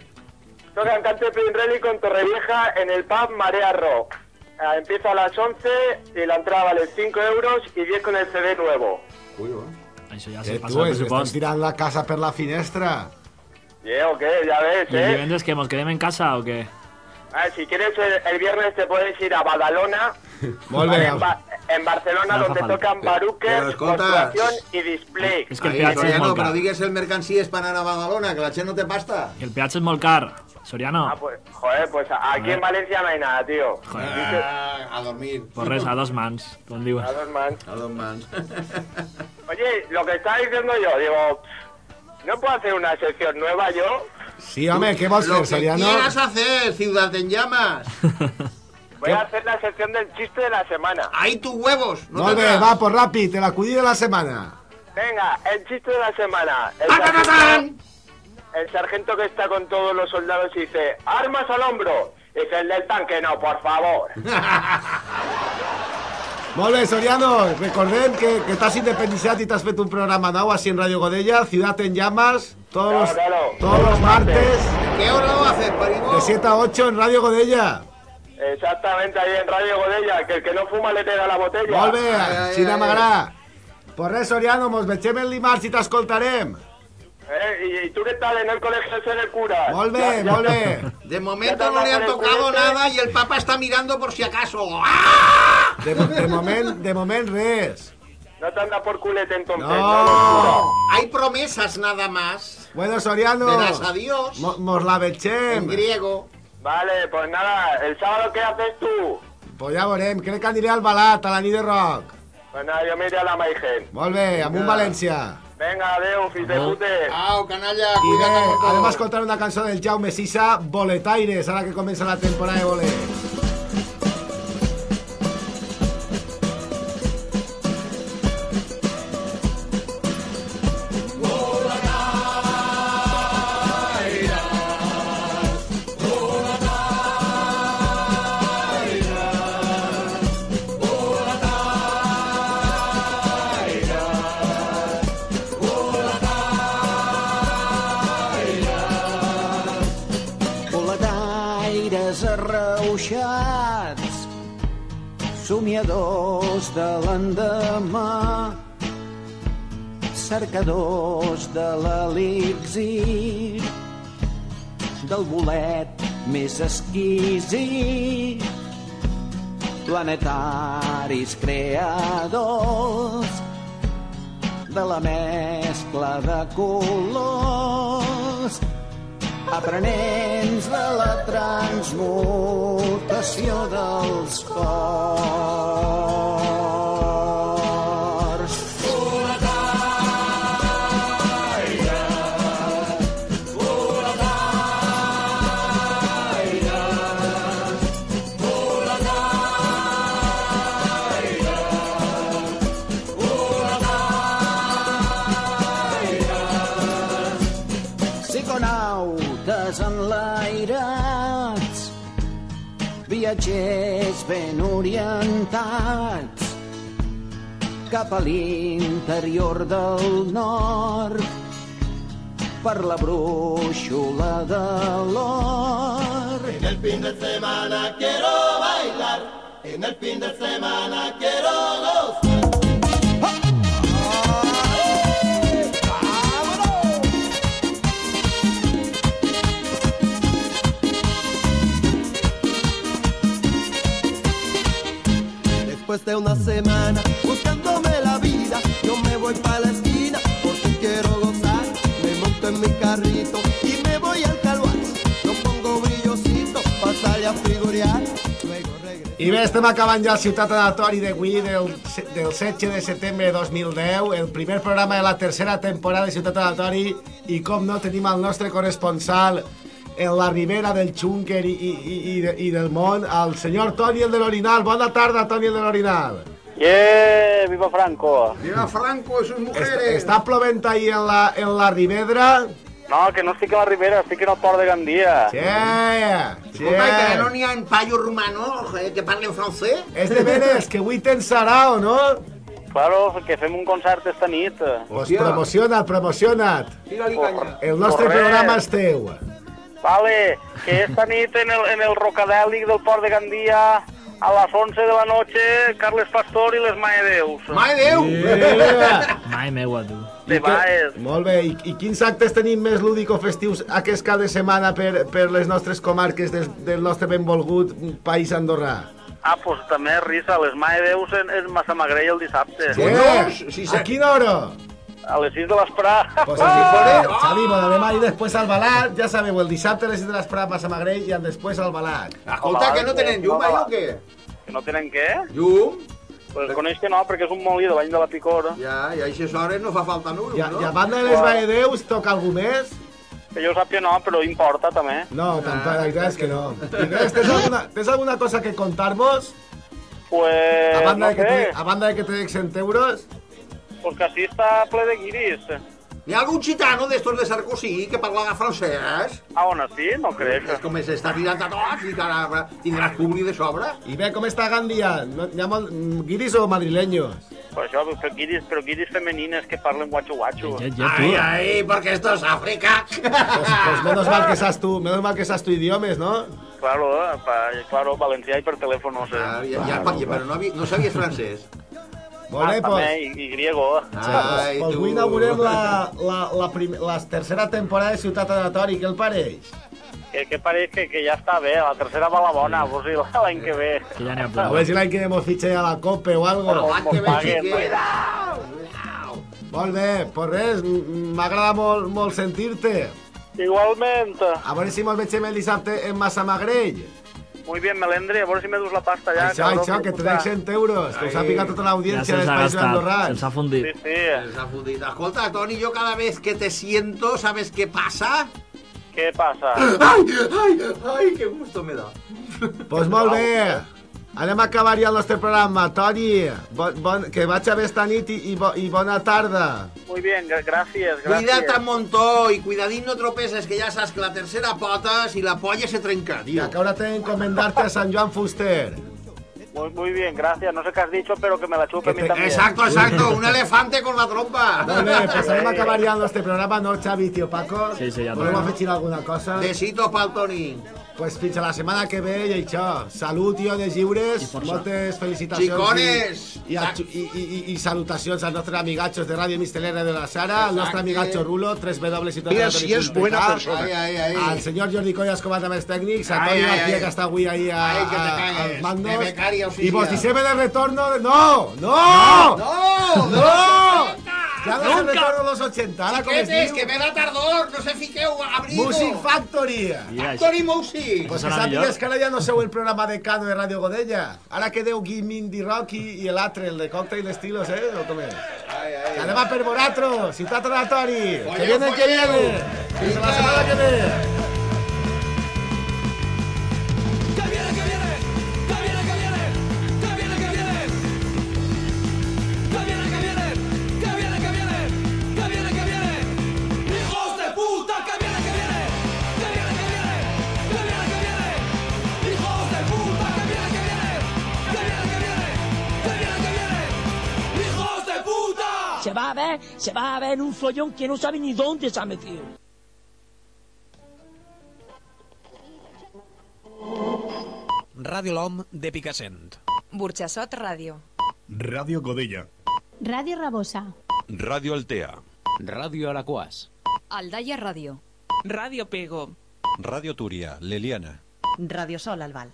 Tocan Cante Pinrélico en Torrevieja en el pub Marea Rock. Ah, empieza a las 11 y la entrada vale 5 euros y 10 con el CD nuevo.
Això ja
Eh,
se passa
tu, estan
pressupost.
tirant la casa per la finestra.
Yeah, o qué, ya ves,
¿Y el
¿eh?
divendres que quedem en casa o qué?
Ah, si quieres, el, el viernes te puedes ir a Badalona, en, Ba- en Barcelona,
No
donde tocan
Pero
Baruques. Construcción y Display.
És que el és
Soriano,
car.
digues el mercancies per anar a Badalona, que la gent no té pasta.
El peatge és molt car. Soriano,
Ah, pues, joder, pues aquí en Valencia no hay nada, tío.
Ah, a dormir.
pues res, a dos mans.
A dos mans.
A dos mans.
Oye, lo que estaba diciendo yo, digo, ¿no puedo hacer una sección nueva yo?
Sí, què vols
Lo
fer,
que
Soriano?
quieras hacer, ciudad en llamas.
Voy a hacer la sección del chiste de la semana.
Ahí tus huevos. No
bé,
tendrás.
va, pues ràpid, el acudí de la setmana.
Venga, el chiste de la semana. El
¡Tan, tan, tan,
sargento, el sargento que está con todos los soldados y dice, armas al hombro. Dice el del tanque, no, por favor.
Molt bé, Soriano, recordem que, que t'has independiciat i t'has fet un programa nou així en Radio Godella, Ciudad en Llamas, todos, los,
Claro, claro.
todos los martes,
¿Qué hora lo haces, Paribó?
de 7 a 8 en Radio Godella.
Exactamente, ahí en Radio Godella, que el que no fuma le pega la botella.
Molt bé,
Ai, ai,
així
ai.
m'agrada. Pues res, Soriano, mos vegem el dimarts i t'escoltarem.
Eh, ¿Y, tú qué tal en el colegio de ser el cura?
Molt
Ya-
bé,
ya-
molt bé.
De momento
Ya
no le han tocado nada y el Papa está mirando por si acaso. ¡Ah!
De, de moment, de moment res.
No te anda por culete entonces.
No.
Hay promesas nada más.
Bueno, Soriano,
Verás a Dios
mo- mos la
en
vegem.
griego.
Vale, pues nada, ¿el sábado qué haces tú?
Pues ja veurem, crec que aniré al Balat, a la nit de rock.
Pues nada, yo me iré a la Maigen.
Molt bé, amunt València.
Venga, adeu, fill de pute.
Au, canalla, cuida't amb
anem a
tot.
escoltar una cançó del Jaume Sisa, Boletaires, ara que comença la temporada de bolets.
Arreuixats, somiadors de l'endemà, cercadors de l'elixir del bolet més exquisit planetaris creadors de la mescla de colors aprenents de la transmutació dels cors. Ben orientats cap a l'interior del nord per la brúixola de l'or.
En el fin de semana quiero bailar, en el fin de semana quiero gozar. Después de una semana buscándome la vida, yo me voy para la esquina porque quiero gozar. Me monto en mi carrito y me voy al calvario. Yo pongo brillosito para salir a figurear. Luego regreso.
I bé, estem acabant ja el Ciutat Anatori d'avui del, del 16 de setembre de 2010, el primer programa de la tercera temporada de Ciutat Anatori i com no tenim el nostre corresponsal en la ribera del Xúnquer i, i, i, i, de- i del món, el senyor Toni el de l'Orinal. Bona tarda, Toni el de l'Orinal.
Yeah, viva Franco.
Viva Franco y sus mujeres.
està plovent ahí en la, en la Rivedra?
No, que no estic a la Ribera, estic en el port de Gandia.
Sí, sí.
Escolta, que no n'hi ha en payo rumano eh, que parlen francès?
És de veres, que avui tens sarao, no?
Claro, que fem un concert esta nit.
Pues promociona't, promociona't.
Tira-li canya.
El nostre
Correcte.
programa és teu.
Vale, que esta nit en el, en el Rocadèlic del port de Gandia a les 11 de la noche, Carles Pastor i les Maedeus.
Mai Déu!
Yeah.
Mai meua, tu.
De Baes.
Molt bé, I, i quins actes tenim més lúdico-festius aquest cap de setmana per, per les nostres comarques des, del nostre benvolgut país andorrà?
Ah, pues també risa, les Maedeus en, en Massamagrell el dissabte.
Sí, a quina hora?
A les 6 de l'esprà.
Pues aquí pone, Xavi, anem ahí después al balat, ja sabeu, el dissabte a les 6 de l'esprà a Massamagrell i després al balat.
Escolta, que no tenen llum, allò, o què?
Que no tenen què?
Llum?
Pues coneix que no, perquè és un molí de l'any de la picora.
Ja, i a aquestes hores no fa falta llum,
I, a-
no?
I a banda de les Baedeus, toca algú més?
Que jo sàpiga no, però importa també.
No, tampoc, la veritat és que no. I tens alguna, tens alguna cosa que contar-nos?
Pues,
A banda,
no
de que
sé,
te, a banda de que te dec 100 euros?
Pues que així està ple de guiris.
Hi ha algun gitano d'estos de Sarkozy que parla francès?
Ah, on sí? No crec.
És com s'està tirant a tots i que ara tindràs públic de sobre.
I bé, com està Gandia? No, hi ha molt, mm, guiris o madrileños?
Per això, però guiris, però guiris femenines que parlen guacho-guacho.
Ai, ai, perquè esto es África.
Pues, pues menos mal que sabes tú, menos mal que sabes tu idiomes, ¿no?
Claro, eh, pa, claro, valencià i per telèfon, no sé.
Ah, ja, ja, pa- però no, no sabies francès.
Molt bé,
ah,
pues,
també, i, i griego.
pues, pues avui inaugurem la, la, la, prim, la tercera temporada de Ciutat Anatori, què el pareix?
Que, que pareix que, que ja està bé, la tercera va la bona, pues sí, l'any que ve.
Que ja n'hi ha
A veure si l'any que ve mos fitxa a la Copa o algo.
L'any que ve, xiquet.
Molt bé, pues res, m'agrada molt, molt sentir-te.
Igualment.
A veure si mos veiem el dissabte en Massamagrell.
Muy bien, Melendri, a veure si me dus la pasta ja.
Això, això, que te dec 100 euros, que us ha picat tota
Ja
l'audiència
se'ls
Països
gastat,
Andorrans.
se'ls ha fundit.
Sí, sí.
Se ha fundit. Escolta, Toni, yo cada vez que te siento, ¿sabes qué pasa?
Què passa?
¡Ay, ay, ay, qué gusto me da!
Pues molt bé. Anem a acabar ja el nostre programa. Toni, bon, bon, que vaig a esta nit i, i, bo, i bona tarda.
Muy bien, gra- gràcies, gràcies.
Cuida't un montó y cuidadín no tropeces, que ya sabes que la tercera pota, si la polla se trenca,
I
tío.
que ahora te encomendarte a Sant Joan Fuster.
Muy, muy bien, gracias. No sé qué has dicho, pero que me la chupe a mí también.
Exacto, exacto, un elefante con la trompa.
Bé, pues anem a acabar ja el nostre programa, no, Xavi, tio Paco?
Sí, sí, ja
Volem afegir alguna cosa?
Besito pa'l Toni.
Pues fins a la setmana que ve i això. Salut, tio, de lliures. Moltes felicitacions.
Xicones!
I, i, i, i, i, salutacions als nostres amigatxos de Ràdio Mistelera de la Sara, al nostre amigatxo Rulo, 3 W i tot
Mira si és buena persona.
Ai, ai, ai.
Al senyor Jordi Collas com a els tècnics, a Toni García que està avui ahí a,
Ai, que
a, als mandos. I vos disseme de retorno de... No! No!
No!
No! Ja no se retorno los 80, ara com es diu?
que ve la tardor, no se fiqueu, abrigo.
Music Factory.
Factory Music.
Pues que sàpigues que ara ja no seu el programa de Cano de Radio Godella. Ara quedeu Guim Indie Rock i, i l'altre, el de Cocktail Estilos, eh? O com és?
Ai, ai.
Anem a per vosaltres, Ciutat Oratori. Que
Folleu,
viene, que
folleu.
viene. Fins la setmana que ve.
Va a ver, se va a ver en un follón que no sabe ni dónde se ha metido.
Ràdio L'Hom de Picassent.
Burxassot Ràdio.
Ràdio Godella.
Ràdio Rabosa.
Ràdio Altea.
Ràdio Alaquàs.
Aldaia Ràdio.
Ràdio Pego.
Ràdio Túria, l'Eliana.
Radio Sol Albal.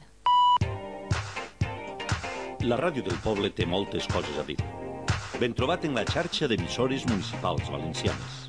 La ràdio del poble té moltes coses a dir. Ben trobat en la xarxa d'emissores municipals valencianes.